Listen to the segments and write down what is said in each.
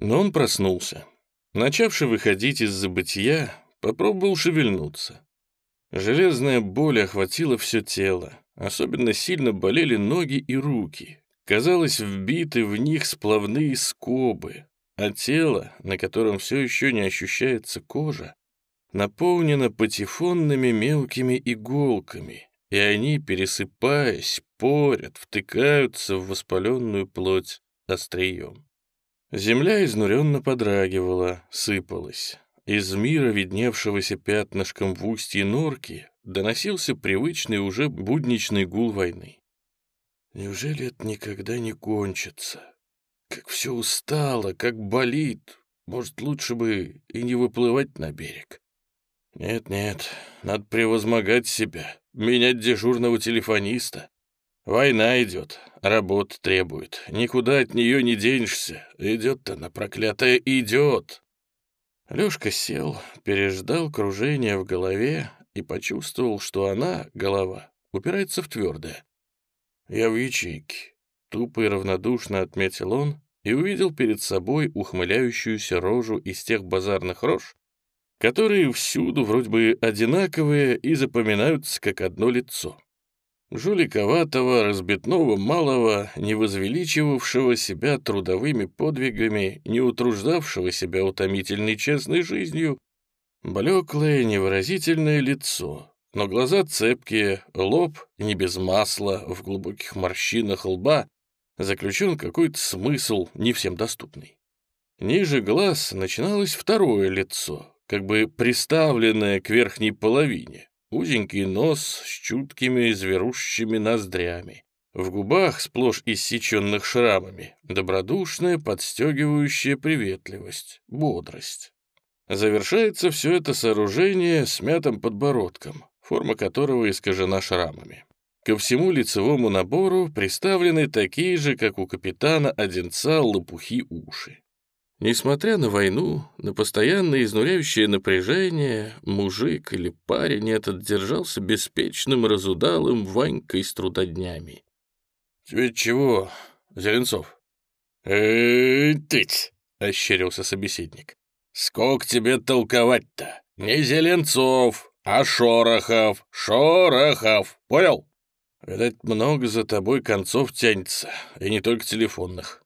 Но он проснулся. Начавший выходить из забытия, попробовал шевельнуться. Железная боль охватила все тело. Особенно сильно болели ноги и руки. Казалось, вбиты в них сплавные скобы, а тело, на котором все еще не ощущается кожа, наполнено патефонными мелкими иголками, и они, пересыпаясь, порят, втыкаются в воспаленную плоть острием. Земля изнуренно подрагивала, сыпалась. Из мира, видневшегося пятнышком в устье норки, доносился привычный уже будничный гул войны. Неужели это никогда не кончится? Как все устало, как болит. Может, лучше бы и не выплывать на берег. Нет-нет, надо превозмогать себя, менять дежурного телефониста. Война идет, работа требует, никуда от нее не денешься. Идет она, проклятая, идет. Лёшка сел, переждал кружение в голове и почувствовал, что она, голова, упирается в твердое. «Я в ячейке», — тупо и равнодушно отметил он и увидел перед собой ухмыляющуюся рожу из тех базарных рож, которые всюду вроде бы одинаковые и запоминаются как одно лицо. Жуликоватого, разбитного малого, не возвеличивавшего себя трудовыми подвигами, не утруждавшего себя утомительной честной жизнью, блеклое невыразительное лицо, но глаза цепкие, лоб не без масла, в глубоких морщинах лба заключен какой-то смысл, не всем доступный. Ниже глаз начиналось второе лицо, как бы приставленное к верхней половине. Узенький нос с чуткими зверущими ноздрями. В губах, сплошь иссеченных шрамами, добродушная, подстегивающая приветливость, бодрость. Завершается все это сооружение смятым подбородком, форма которого искажена шрамами. Ко всему лицевому набору приставлены такие же, как у капитана Одинца, лопухи уши. Несмотря на войну, на постоянное изнуряющее напряжение, мужик или парень этот держался беспечным, разудалым Ванькой с трудоднями. «Тебе чего, Зеленцов?» «Э-тыть!» — ощерился собеседник. «Сколько тебе толковать-то? Не Зеленцов, а Шорохов, Шорохов, понял?» «Видать, много за тобой концов тянется, и не только телефонных.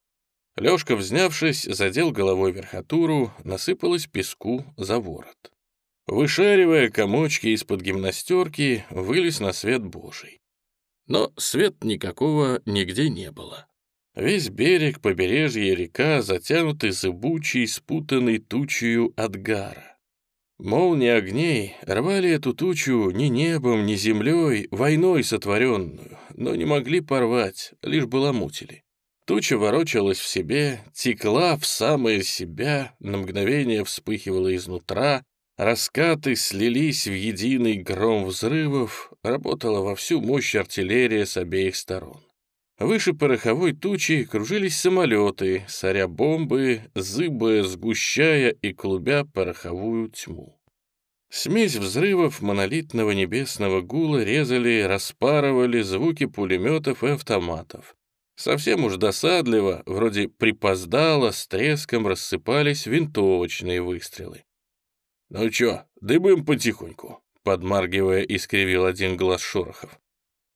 Лёшка, взнявшись, задел головой верхотуру, насыпалась песку за ворот. Вышаривая комочки из-под гимнастерки, вылез на свет Божий. Но свет никакого нигде не было. Весь берег, побережье река затянуты зыбучей, спутанной тучью от гара. Молнии огней рвали эту тучу ни небом, ни землей, войной сотворенную, но не могли порвать, лишь баламутили. Туча ворочалась в себе, текла в самое себя, на мгновение вспыхивала изнутра, раскаты слились в единый гром взрывов, работала во всю мощь артиллерия с обеих сторон. Выше пороховой тучи кружились самолеты, соря бомбы, зыбая, сгущая и клубя пороховую тьму. Смесь взрывов монолитного небесного гула резали, распарывали звуки пулеметов и автоматов. Совсем уж досадливо, вроде припоздало, с треском рассыпались винтовочные выстрелы. «Ну чё, дыбым потихоньку», — подмаргивая, искривил один глаз Шорохов.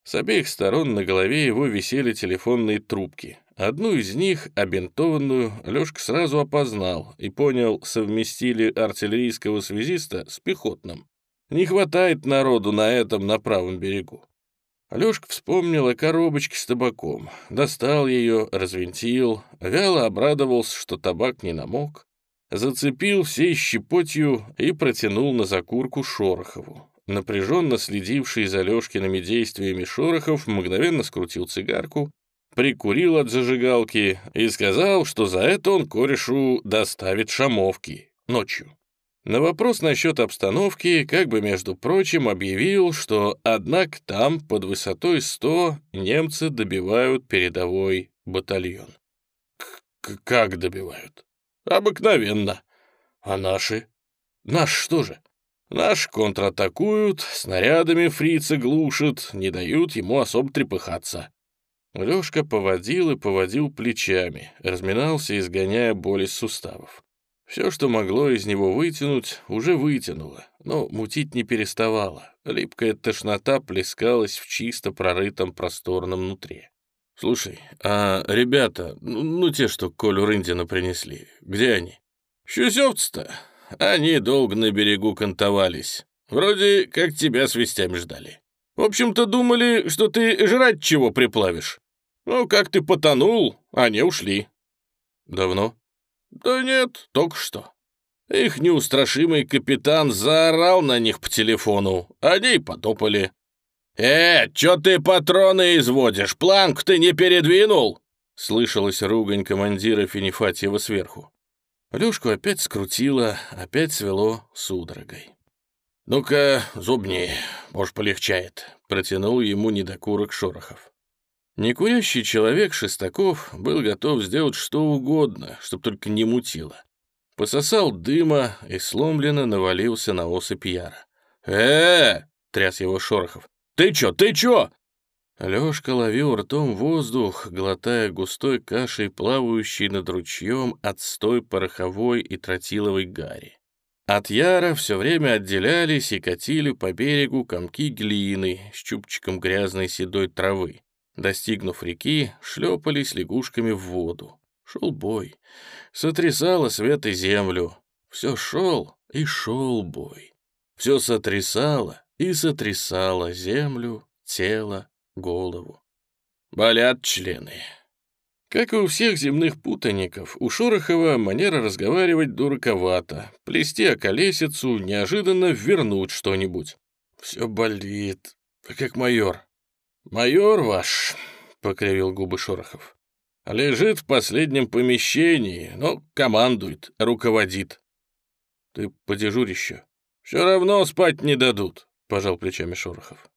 С обеих сторон на голове его висели телефонные трубки. Одну из них, обинтованную, Лёшка сразу опознал и понял, совместили артиллерийского связиста с пехотным. Не хватает народу на этом на правом берегу. Алёшка вспомнил о коробочке с табаком, достал ее, развинтил, вяло обрадовался, что табак не намок, зацепил всей щепотью и протянул на закурку Шорохову. Напряженно следивший за Лёшкиными действиями Шорохов мгновенно скрутил цигарку, прикурил от зажигалки и сказал, что за это он корешу доставит шамовки ночью. На вопрос насчет обстановки, как бы, между прочим, объявил, что, однако, там, под высотой 100, немцы добивают передовой батальон. К как добивают? Обыкновенно. А наши? Наш что же? Наш контратакуют, снарядами фрицы глушат, не дают ему особо трепыхаться. Лёшка поводил и поводил плечами, разминался, изгоняя боль из суставов. Все, что могло из него вытянуть, уже вытянуло, но мутить не переставало. Липкая тошнота плескалась в чисто прорытом просторном нутре. «Слушай, а ребята, ну, ну те, что Колю Рындина принесли, где они?» «Щусевцы-то? Они долго на берегу кантовались. Вроде как тебя с вестями ждали. В общем-то, думали, что ты жрать чего приплавишь. Ну, как ты потонул, они ушли». «Давно?» «Да нет, только что. Их неустрашимый капитан заорал на них по телефону, они потопали. «Э, чё ты патроны изводишь? Планку ты не передвинул?» Слышалась ругань командира Финифатьева сверху. Лёшку опять скрутило, опять свело судорогой. «Ну-ка, зубни, может, полегчает», — протянул ему недокурок Шорохов. Некурящий человек Шестаков был готов сделать что угодно, чтоб только не мутило. Пососал дыма и сломленно навалился на осыпь Яра. -э тряс его Шорохов. «Ты чё, ты чё?» Лёшка ловил ртом воздух, глотая густой кашей, плавающий над ручьем отстой пороховой и тротиловой гари. От Яра все время отделялись и катили по берегу комки глины с чубчиком грязной седой травы. Достигнув реки, шлепались лягушками в воду. Шел бой. Сотрясало свет и землю. Все шел и шел бой. Все сотрясало и сотрясала землю, тело, голову. Болят члены. Как и у всех земных путаников, у Шорохова манера разговаривать дураковато, плести околесицу, неожиданно вернуть что-нибудь. Все болит, как майор. «Майор ваш», — покривил губы Шорохов, — «лежит в последнем помещении, но командует, руководит». «Ты подежурь еще». «Все равно спать не дадут. — пожал плечами Шорохов.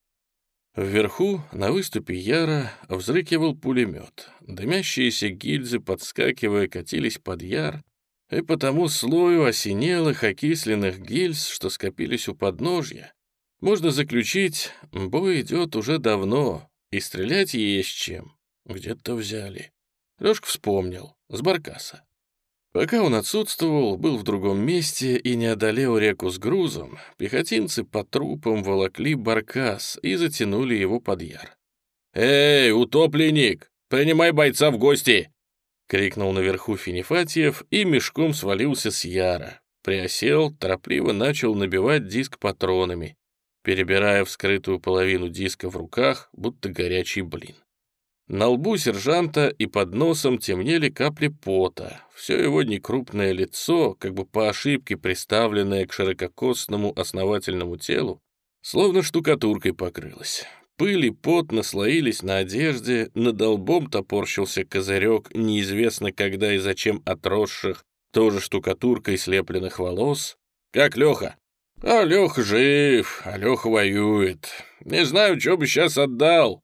Вверху, на выступе Яра, взрыкивал пулемет. Дымящиеся гильзы, подскакивая, катились под Яр, и по тому слою осенелых, окисленных гильз, что скопились у подножья, можно заключить, бой идет уже давно, и стрелять есть чем. Где-то взяли. Лёшка вспомнил, с баркаса. Пока он отсутствовал, был в другом месте и не одолел реку с грузом, пехотинцы по трупам волокли баркас и затянули его под яр. «Эй, утопленник, принимай бойца в гости!» — крикнул наверху Финифатьев и мешком свалился с яра. Приосел, торопливо начал набивать диск патронами, перебирая вскрытую половину диска в руках, будто горячий блин. На лбу сержанта и под носом темнели капли пота. Все его некрупное лицо, как бы по ошибке приставленное к ширококосному основательному телу, словно штукатуркой покрылось. Пыль и пот наслоились на одежде, над лбом топорщился козырек неизвестно когда и зачем отросших, тоже штукатуркой слепленных волос. «Как Леха?» «А жив, а Леха воюет. Не знаю, что бы сейчас отдал.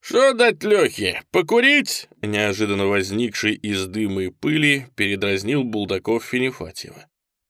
«Что дать Лехе? Покурить?» Неожиданно возникший из дыма и пыли передразнил Булдаков Финифатьева.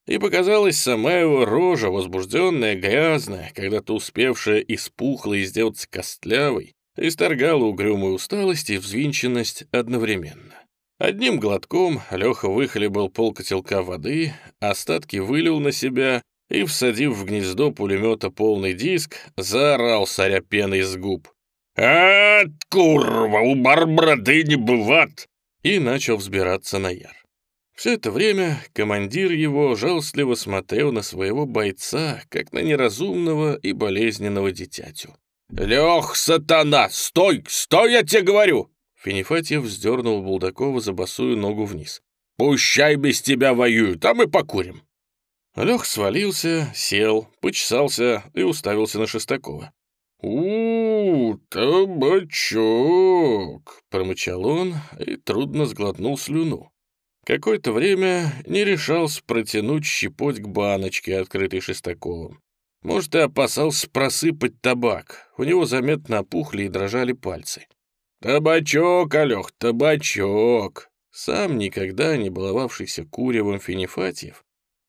И показалась сама его рожа, возбужденная, грязная, когда-то успевшая из пухлой сделаться костлявой, исторгала угрюмую усталость и взвинченность одновременно. Одним глотком Леха выхлебал полкотелка воды, остатки вылил на себя и, всадив в гнездо пулемета полный диск, заорал соря пеной с губ. «А, курва, у барбрады не бывает!» И начал взбираться на яр. Все это время командир его жалостливо смотрел на своего бойца, как на неразумного и болезненного дитятю. «Лех, сатана, стой, стой, я тебе говорю!» Финифатьев вздернул Булдакова за босую ногу вниз. «Пущай без тебя воюют, а мы покурим!» Лех свалился, сел, почесался и уставился на Шестакова. «У, табачок!» — промычал он и трудно сглотнул слюну. Какое-то время не решался протянуть щепоть к баночке, открытой Шестаковым. Может, и опасался просыпать табак. У него заметно опухли и дрожали пальцы. «Табачок, Алёх, табачок!» Сам никогда не баловавшийся куревом Финифатьев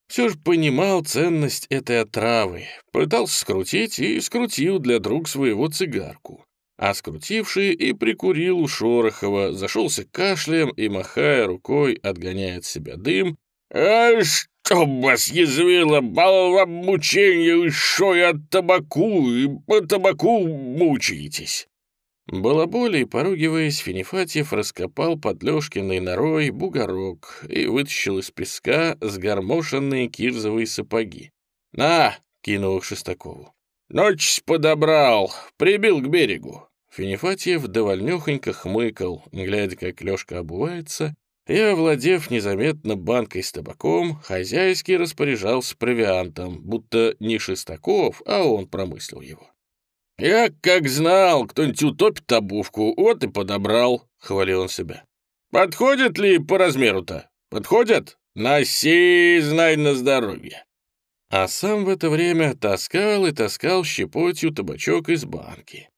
все же понимал ценность этой отравы, пытался скрутить и скрутил для друг своего цигарку. а скрутивший и прикурил у Шорохова, зашелся кашлем и, махая рукой, отгоняя от себя дым. «А что вас язвило, балва мучения, еще и от табаку, и по табаку мучаетесь!» Балаболей, поругиваясь, Финифатьев раскопал под Лёшкиной норой бугорок и вытащил из песка сгормошенные кирзовые сапоги. «На!» — кинул их Шестакову. «Ночь подобрал, прибил к берегу». Финифатьев довольнёхонько хмыкал, глядя, как Лёшка обувается, и, овладев незаметно банкой с табаком, хозяйски распоряжался провиантом, будто не Шестаков, а он промыслил его. «Я как знал, кто-нибудь утопит обувку, вот и подобрал», — хвалил он себя. «Подходят ли по размеру-то? Подходят? Носи, знай на здоровье». А сам в это время таскал и таскал щепотью табачок из банки.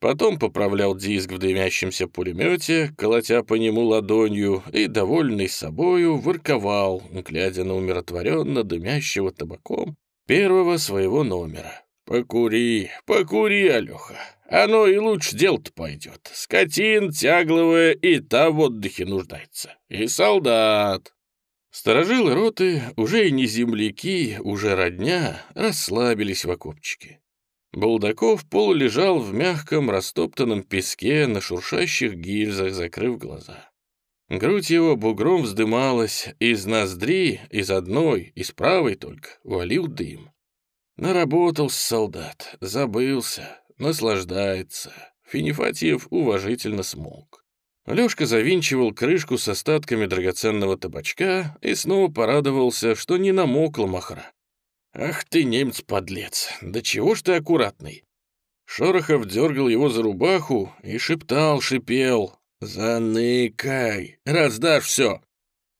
Потом поправлял диск в дымящемся пулемете, колотя по нему ладонью, и, довольный собою, ворковал, глядя на умиротворенно дымящего табаком первого своего номера. «Покури, покури, Алёха, оно и лучше дело-то пойдет. Скотин тягловая и та в отдыхе нуждается. И солдат». Сторожилы роты, уже и не земляки, уже родня, расслабились в окопчике. Булдаков полулежал в мягком растоптанном песке на шуршащих гильзах, закрыв глаза. Грудь его бугром вздымалась, из ноздри, из одной, из правой только, валил дым. Наработался солдат, забылся, наслаждается. Финифатьев уважительно смог. Лёшка завинчивал крышку с остатками драгоценного табачка и снова порадовался, что не намокла махра. «Ах ты, немец, подлец! Да чего ж ты аккуратный!» Шорохов дергал его за рубаху и шептал, шипел. «Заныкай! Раздашь все!»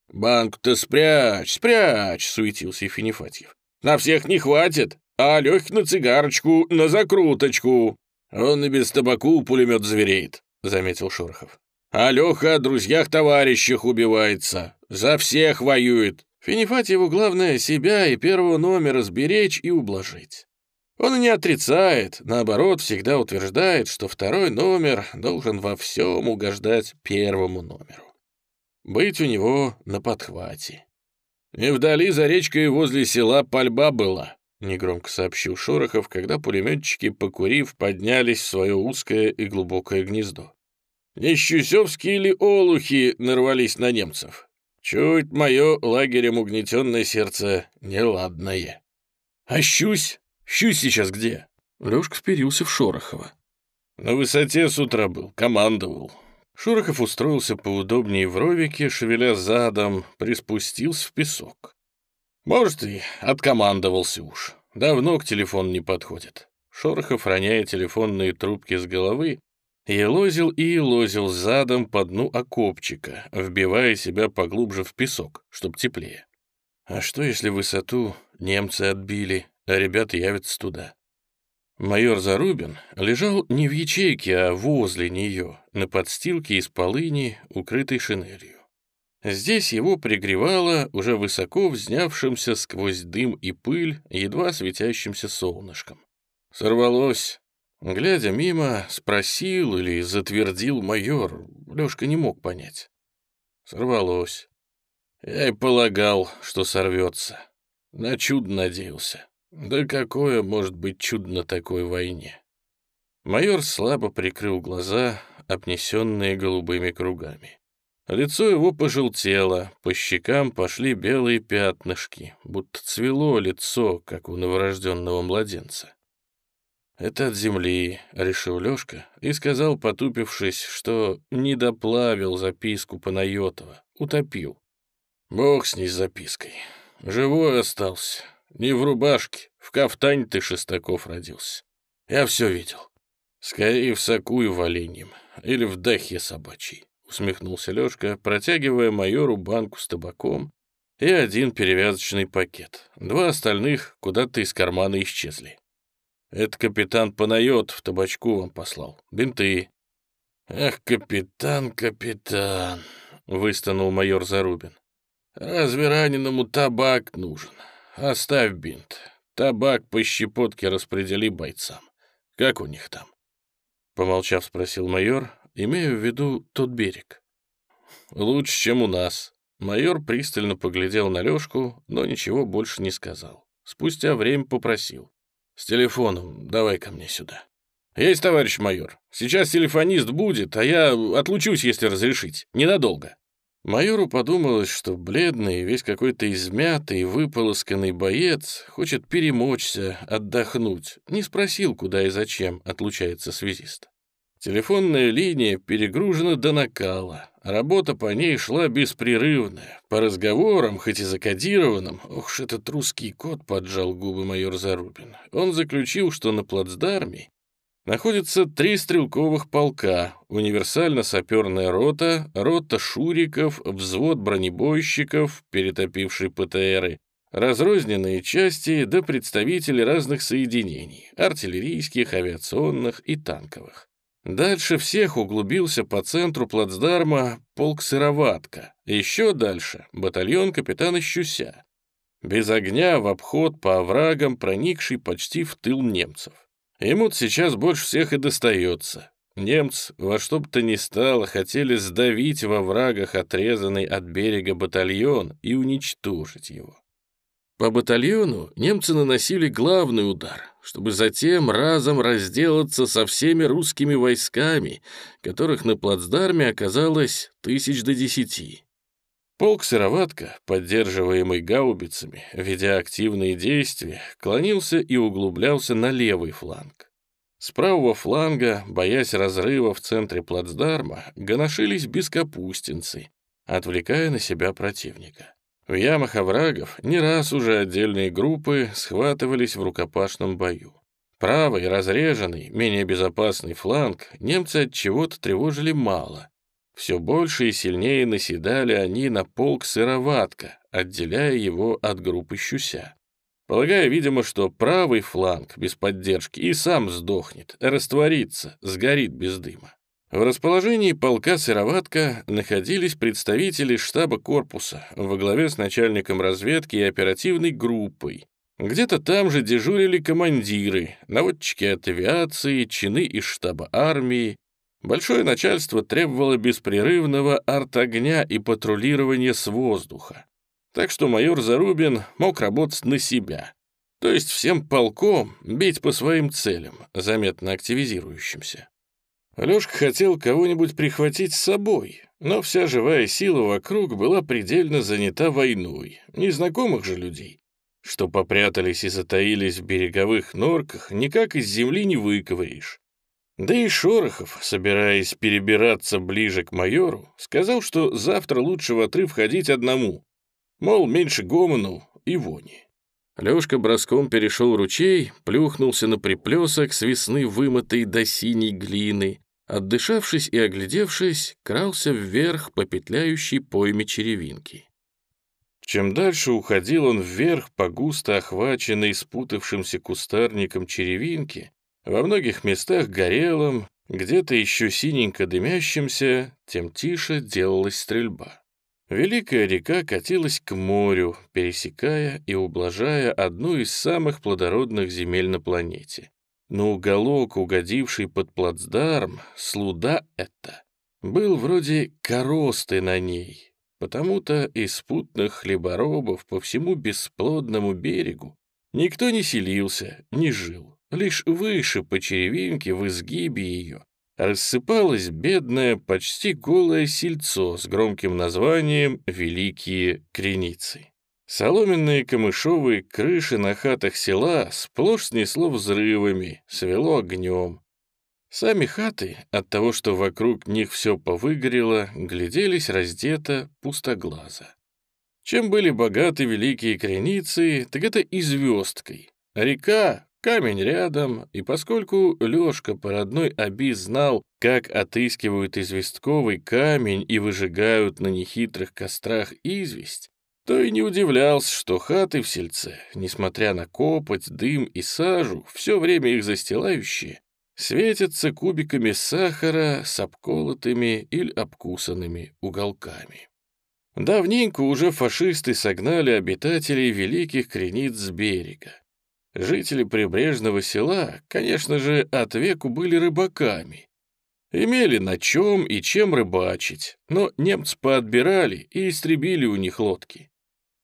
«Банку-то спрячь, спрячь!» — суетился Финифатьев. «На всех не хватит!» А легкий на цигарочку, на закруточку. Он и без табаку пулемет звереет», — заметил Шорохов. «А Леха о друзьях-товарищах убивается, за всех воюет. Финифатьеву главное себя и первого номера сберечь и ублажить. Он и не отрицает, наоборот, всегда утверждает, что второй номер должен во всем угождать первому номеру. Быть у него на подхвате. Не вдали за речкой возле села пальба была. — негромко сообщил Шорохов, когда пулеметчики, покурив, поднялись в свое узкое и глубокое гнездо. «Не щусевские ли олухи нарвались на немцев? Чуть мое лагерем угнетенное сердце неладное». «А щусь? Щусь сейчас где?» Лёшка вперился в Шорохова. «На высоте с утра был, командовал». Шорохов устроился поудобнее в ровике, шевеля задом, приспустился в песок. Может, и откомандовался уж. Давно к телефону не подходит. Шорохов, роняя телефонные трубки с головы, елозил и елозил задом по дну окопчика, вбивая себя поглубже в песок, чтоб теплее. А что, если высоту немцы отбили, а ребята явятся туда? Майор Зарубин лежал не в ячейке, а возле нее, на подстилке из полыни, укрытой шинелью. Здесь его пригревало уже высоко взнявшимся сквозь дым и пыль, едва светящимся солнышком. Сорвалось. Глядя мимо, спросил или затвердил майор, Лёшка не мог понять. Сорвалось. Я и полагал, что сорвется. На чудо надеялся. Да какое может быть чудо на такой войне? Майор слабо прикрыл глаза, обнесенные голубыми кругами. Лицо его пожелтело, по щекам пошли белые пятнышки, будто цвело лицо, как у новорожденного младенца. «Это от земли», — решил Лёшка и сказал, потупившись, что не доплавил записку Панайотова, утопил. «Бог с ней с запиской. Живой остался. Не в рубашке, в кафтане ты, Шестаков, родился. Я все видел. Скорее в соку и в оленьем, или в дахе собачьей. — усмехнулся Лёшка, протягивая майору банку с табаком и один перевязочный пакет. Два остальных куда-то из кармана исчезли. «Это капитан Панайот в табачку вам послал. Бинты». «Эх, капитан, капитан», — выстанул майор Зарубин. «Разве раненому табак нужен? Оставь бинт. Табак по щепотке распредели бойцам. Как у них там?» помолчав, спросил майор, имея в виду тот берег. «Лучше, чем у нас». Майор пристально поглядел на Лёшку, но ничего больше не сказал. Спустя время попросил. «С телефоном давай ко мне сюда». «Есть, товарищ майор. Сейчас телефонист будет, а я отлучусь, если разрешить. Ненадолго». Майору подумалось, что бледный, весь какой-то измятый, выполосканный боец хочет перемочься, отдохнуть. Не спросил, куда и зачем отлучается связист. Телефонная линия перегружена до накала. Работа по ней шла беспрерывная. По разговорам, хоть и закодированным, ух уж этот русский кот поджал губы майор Зарубин. Он заключил, что на плацдарме находится три стрелковых полка, универсально-саперная рота, рота шуриков, взвод бронебойщиков, перетопивший ПТРы, разрозненные части да представители разных соединений, артиллерийских, авиационных и танковых. Дальше всех углубился по центру плацдарма полк Сыроватка, еще дальше — батальон капитана Щуся. Без огня в обход по оврагам, проникший почти в тыл немцев. Ему сейчас больше всех и достается. Немцы во что бы то ни стало хотели сдавить во врагах отрезанный от берега батальон и уничтожить его. По батальону немцы наносили главный удар, чтобы затем разом разделаться со всеми русскими войсками, которых на плацдарме оказалось тысяч до десяти. Полк «Сыроватка», поддерживаемый гаубицами, ведя активные действия, клонился и углублялся на левый фланг. С правого фланга, боясь разрыва в центре плацдарма, гоношились бескапустинцы, отвлекая на себя противника. В ямах оврагов не раз уже отдельные группы схватывались в рукопашном бою. Правый, разреженный, менее безопасный фланг немцы от чего-то тревожили мало. Все больше и сильнее наседали они на полк Сыроватка, отделяя его от группы Щуся. Полагая, видимо, что правый фланг без поддержки и сам сдохнет, растворится, сгорит без дыма. В расположении полка «Сыроватка» находились представители штаба корпуса во главе с начальником разведки и оперативной группой. Где-то там же дежурили командиры, наводчики от авиации, чины из штаба армии. Большое начальство требовало беспрерывного артогня и патрулирования с воздуха. Так что майор Зарубин мог работать на себя. То есть всем полком бить по своим целям, заметно активизирующимся. Лёшка хотел кого-нибудь прихватить с собой, но вся живая сила вокруг была предельно занята войной, незнакомых же людей, что попрятались и затаились в береговых норках, никак из земли не выковыришь. Да и Шорохов, собираясь перебираться ближе к майору, сказал, что завтра лучше в отрыв ходить одному, мол, меньше гомону и вони. Лёшка броском перешел ручей, плюхнулся на приплесок с весны вымытой до синей глины, Отдышавшись и оглядевшись, крался вверх по петляющей пойме черевинки. Чем дальше уходил он вверх по густо охваченной спутавшимся кустарником черевинки, во многих местах горелым, где-то еще синенько дымящимся, тем тише делалась стрельба. Великая река катилась к морю, пересекая и ублажая одну из самых плодородных земель на планете. Но уголок, угодивший под плацдарм, слуда это, был вроде коросты на ней, потому-то из путных хлеборобов по всему бесплодному берегу никто не селился, не жил. Лишь выше по черевинке в изгибе ее рассыпалось бедное, почти голое сельцо с громким названием «Великие Креницы». Соломенные камышовые крыши на хатах села сплошь снесло взрывами, свело огнем. Сами хаты, от того, что вокруг них все повыгорело, гляделись раздето пустоглазо. Чем были богаты великие креницы, так это и звездкой. Река, камень рядом, и поскольку Лёшка по родной оби знал, как отыскивают известковый камень и выжигают на нехитрых кострах известь, то и не удивлялся, что хаты в сельце, несмотря на копоть, дым и сажу, все время их застилающие, светятся кубиками сахара с обколотыми или обкусанными уголками. Давненько уже фашисты согнали обитателей великих крениц с берега. Жители прибрежного села, конечно же, от веку были рыбаками. Имели на чем и чем рыбачить, но немцы поотбирали и истребили у них лодки.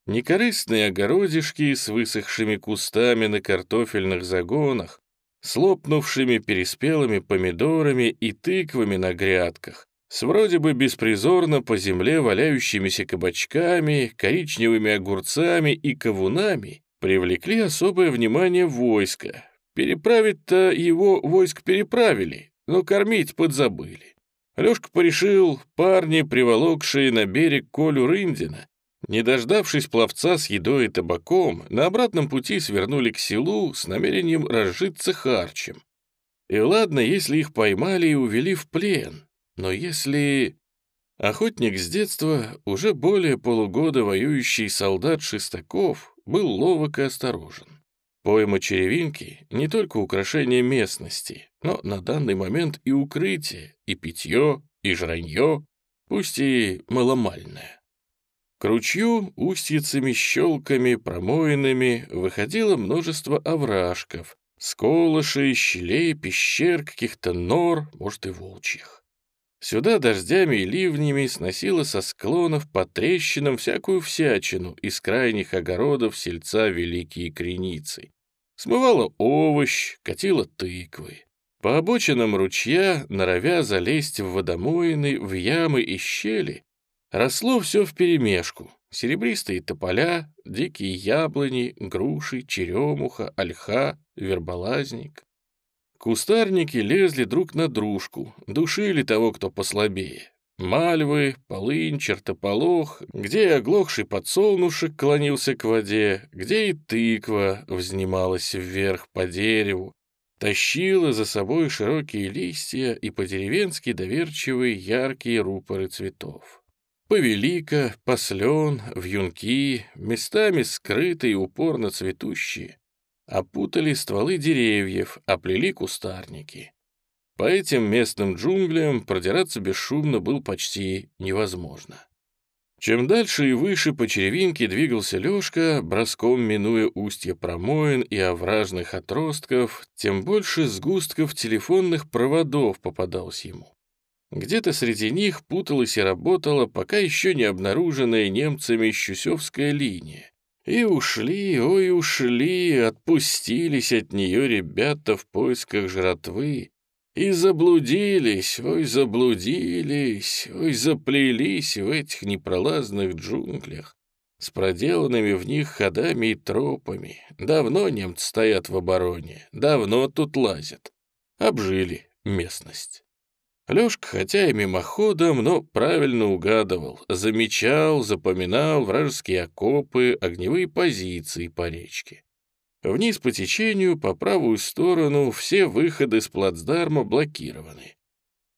Некорыстные огородишки с высохшими кустами на картофельных загонах, с лопнувшими переспелыми помидорами и тыквами на грядках, с вроде бы беспризорно по земле валяющимися кабачками, коричневыми огурцами и кавунами, привлекли особое внимание войска. Переправить-то его войск переправили, но кормить подзабыли. Лёшка порешил, парни, приволокшие на берег Колю Рындина, не дождавшись пловца с едой и табаком, на обратном пути свернули к селу с намерением разжиться харчем. И ладно, если их поймали и увели в плен, но если... Охотник с детства, уже более полугода воюющий солдат Шестаков, был ловок и осторожен. Пойма черевинки — не только украшение местности, но на данный момент и укрытие, и питье, и жранье, пусть и маломальное. К ручью устьицами, щелками, промоинами выходило множество овражков, сколышей, щелей, пещер, каких-то нор, может и волчьих. Сюда дождями и ливнями сносило со склонов по трещинам всякую всячину из крайних огородов сельца Великие Креницы. Смывало овощ, катило тыквы. По обочинам ручья, норовя залезть в водомоины, в ямы и щели, Росло все вперемешку. Серебристые тополя, дикие яблони, груши, черемуха, ольха, верболазник. Кустарники лезли друг на дружку, душили того, кто послабее. Мальвы, полынь, чертополох, где оглохший подсолнушек клонился к воде, где и тыква взнималась вверх по дереву, тащила за собой широкие листья и по-деревенски доверчивые яркие рупоры цветов. Повелика, послен, вьюнки, местами скрытые упорно цветущие, опутали стволы деревьев, оплели кустарники. По этим местным джунглям продираться бесшумно было почти невозможно. Чем дальше и выше по черевинке двигался Лёшка, броском минуя устья промоин и овражных отростков, тем больше сгустков телефонных проводов попадалось ему. Где-то среди них путалась и работала пока еще не обнаруженная немцами Щусевская линия. И ушли, ой, ушли, отпустились от нее ребята в поисках жратвы. И заблудились, ой, заблудились, ой, заплелись в этих непролазных джунглях с проделанными в них ходами и тропами. Давно немцы стоят в обороне, давно тут лазят. Обжили местность. Лёшка, хотя и мимоходом, но правильно угадывал, замечал, запоминал вражеские окопы, огневые позиции по речке. Вниз по течению, по правую сторону, все выходы с плацдарма блокированы.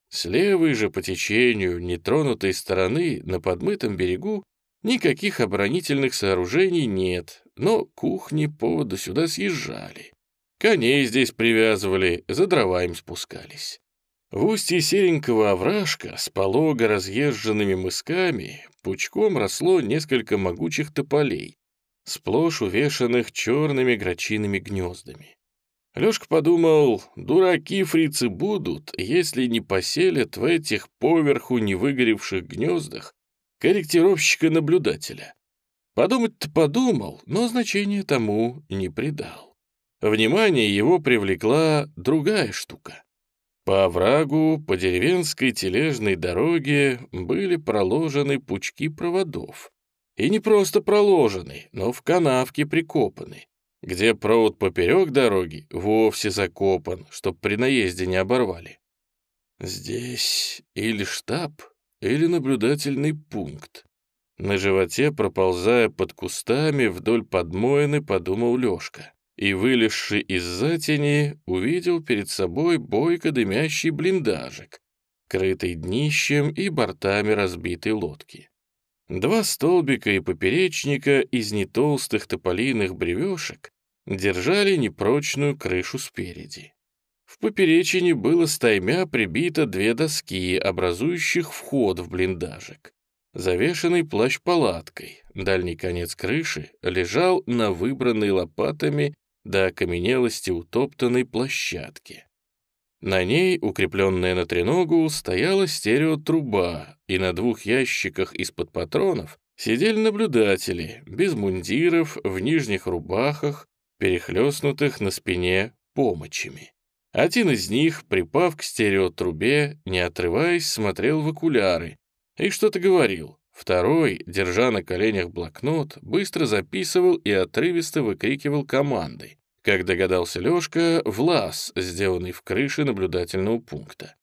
С левой же по течению, нетронутой стороны, на подмытом берегу, никаких оборонительных сооружений нет, но кухни повода сюда съезжали. Коней здесь привязывали, за дровами спускались. В устье серенького овражка с полого разъезженными мысками пучком росло несколько могучих тополей, сплошь увешанных черными грачиными гнездами. Лёшка подумал, дураки фрицы будут, если не поселят в этих поверху невыгоревших гнездах корректировщика-наблюдателя. Подумать-то подумал, но значения тому не придал. Внимание его привлекла другая штука. По оврагу, по деревенской тележной дороге были проложены пучки проводов. И не просто проложены, но в канавке прикопаны, где провод поперек дороги вовсе закопан, чтоб при наезде не оборвали. Здесь или штаб, или наблюдательный пункт. На животе, проползая под кустами вдоль подмоины, подумал Лёшка и, вылезший из затени, увидел перед собой бойко дымящий блиндажик, крытый днищем и бортами разбитой лодки. Два столбика и поперечника из нетолстых тополиных бревешек держали непрочную крышу спереди. В поперечине было стаймя прибито две доски, образующих вход в блиндажик. Завешенный плащ-палаткой, дальний конец крыши лежал на выбранной лопатами до окаменелости утоптанной площадки. На ней, укрепленная на треногу, стояла стереотруба, и на двух ящиках из-под патронов сидели наблюдатели, без мундиров, в нижних рубахах, перехлестнутых на спине помощами. Один из них, припав к стереотрубе, не отрываясь, смотрел в окуляры и что-то говорил. Второй, держа на коленях блокнот, быстро записывал и отрывисто выкрикивал команды. Как догадался Лёшка, влаз, сделанный в крыше наблюдательного пункта.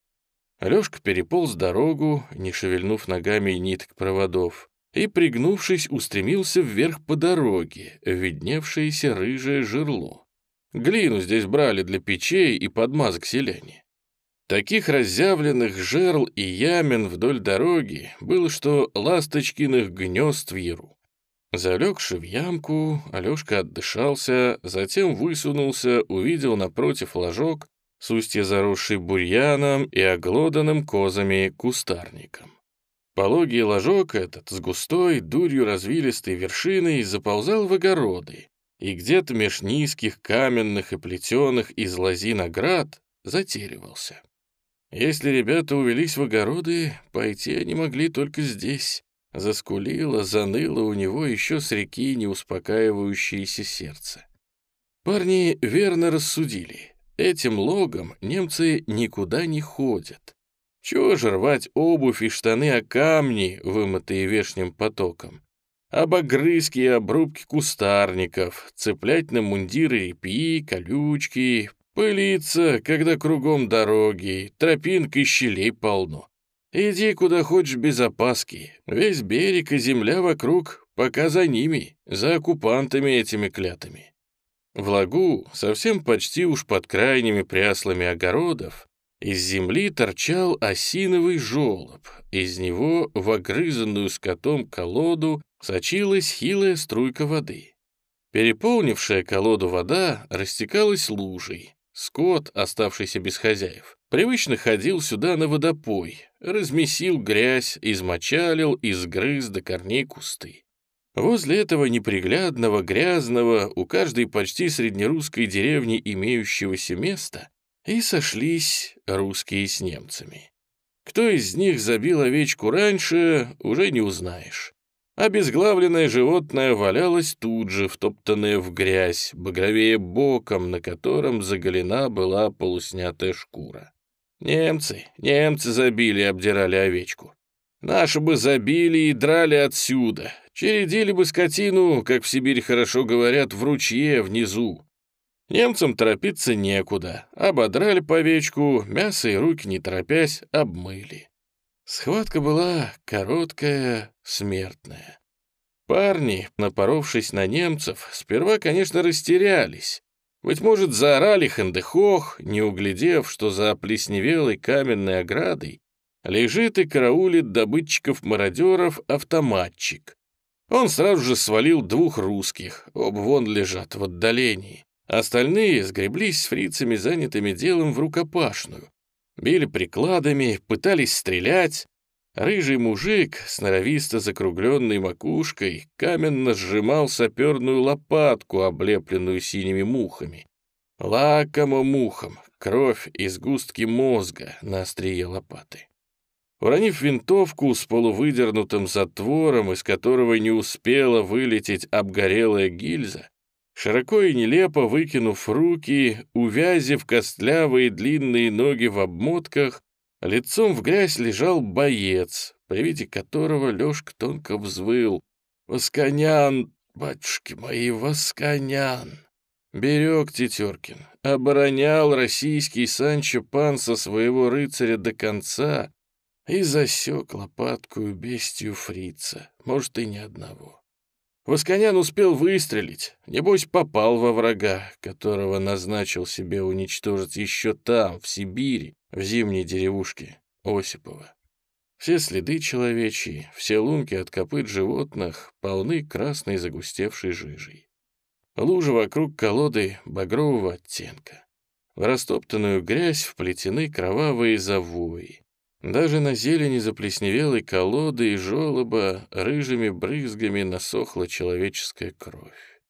Лёшка переполз дорогу, не шевельнув ногами ниток проводов, и, пригнувшись, устремился вверх по дороге, видневшееся рыжее жерло. Глину здесь брали для печей и подмазок селяне. Таких разъявленных жерл и ямен вдоль дороги было, что ласточкиных гнезд в яру. Залегши в ямку, Алешка отдышался, затем высунулся, увидел напротив ложок с устья заросший бурьяном и оглоданным козами кустарником. Пологий ложок этот с густой, дурью развилистой вершиной заползал в огороды, и где-то меж низких каменных и плетеных из лозин оград затеривался. Если ребята увелись в огороды, пойти они могли только здесь, Заскулило, заныло у него еще с реки неуспокаивающееся сердце. Парни верно рассудили. Этим логом немцы никуда не ходят. Чего же рвать обувь и штаны о камни, вымытые вешним потоком? Об огрызки и обрубки кустарников, цеплять на мундиры репьи, колючки, пылиться, когда кругом дороги, тропинок и щелей полно. Иди куда хочешь без опаски. Весь берег и земля вокруг, пока за ними, за оккупантами этими клятыми. В лагу, совсем почти уж под крайними пряслами огородов, из земли торчал осиновый жолоб, из него в огрызанную скотом колоду сочилась хилая струйка воды. Переполнившая колоду вода растекалась лужей. Скот, оставшийся без хозяев, Привычно ходил сюда на водопой, размесил грязь, измочалил и сгрыз до корней кусты. Возле этого неприглядного, грязного, у каждой почти среднерусской деревни имеющегося места и сошлись русские с немцами. Кто из них забил овечку раньше, уже не узнаешь. Обезглавленное животное валялось тут же, втоптанное в грязь, багровее боком, на котором заголена была полуснятая шкура. Немцы, немцы забили и обдирали овечку. Наши бы забили и драли отсюда. Чередили бы скотину, как в Сибири хорошо говорят, в ручье внизу. Немцам торопиться некуда. Ободрали по овечку, мясо и руки, не торопясь, обмыли. Схватка была короткая, смертная. Парни, напоровшись на немцев, сперва, конечно, растерялись, быть может, заорали хандехох, не углядев, что за плесневелой каменной оградой лежит и караулит добытчиков-мародеров автоматчик. Он сразу же свалил двух русских, оба вон лежат в отдалении. Остальные сгреблись с фрицами, занятыми делом в рукопашную. Били прикладами, пытались стрелять, Рыжий мужик с норовисто закругленной макушкой каменно сжимал саперную лопатку, облепленную синими мухами. Лакомо мухом, кровь и сгустки мозга на острие лопаты. Уронив винтовку с полувыдернутым затвором, из которого не успела вылететь обгорелая гильза, широко и нелепо выкинув руки, увязив костлявые длинные ноги в обмотках, Лицом в грязь лежал боец, при виде которого Лёшка тонко взвыл. «Восконян, батюшки мои, Восконян!» Берег Тетеркин, оборонял российский Санчо Панса своего рыцаря до конца и засек лопаткую бестию фрица, может, и ни одного. Восконян успел выстрелить, небось попал во врага, которого назначил себе уничтожить еще там, в Сибири, в зимней деревушке Осипова. Все следы человечьи, все лунки от копыт животных полны красной загустевшей жижей. Лужи вокруг колоды багрового оттенка. В растоптанную грязь вплетены кровавые завои. Даже на зелени заплесневелой колоды и желоба рыжими брызгами насохла человеческая кровь.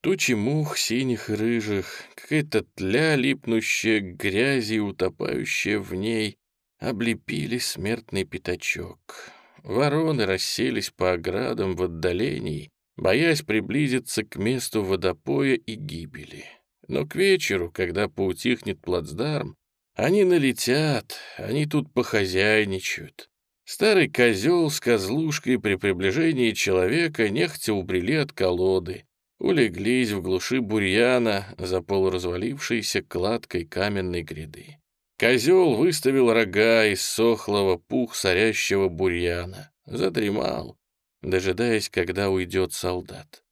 Тучи мух синих и рыжих, какая-то тля, липнущая к грязи и утопающая в ней, облепили смертный пятачок. Вороны расселись по оградам в отдалении, боясь приблизиться к месту водопоя и гибели. Но к вечеру, когда поутихнет плацдарм, они налетят, они тут похозяйничают. Старый козел с козлушкой при приближении человека нехотя убрели от колоды, улеглись в глуши бурьяна за полуразвалившейся кладкой каменной гряды. Козел выставил рога из сохлого пух сорящего бурьяна, задремал, дожидаясь, когда уйдет солдат.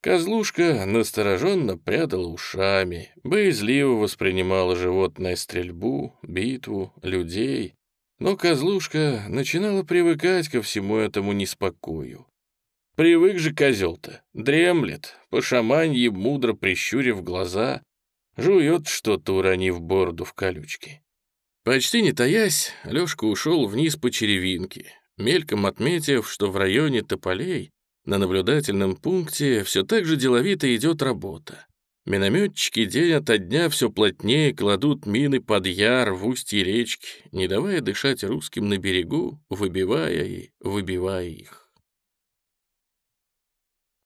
Козлушка настороженно прядала ушами, боязливо воспринимала животное стрельбу, битву, людей, но козлушка начинала привыкать ко всему этому неспокою. Привык же козел-то, дремлет, по шаманье мудро прищурив глаза, жует что-то, уронив бороду в колючки. Почти не таясь, Лёшка ушел вниз по черевинке, мельком отметив, что в районе тополей на наблюдательном пункте все так же деловито идет работа. Минометчики день ото дня все плотнее кладут мины под яр в устье речки, не давая дышать русским на берегу, выбивая и выбивая их.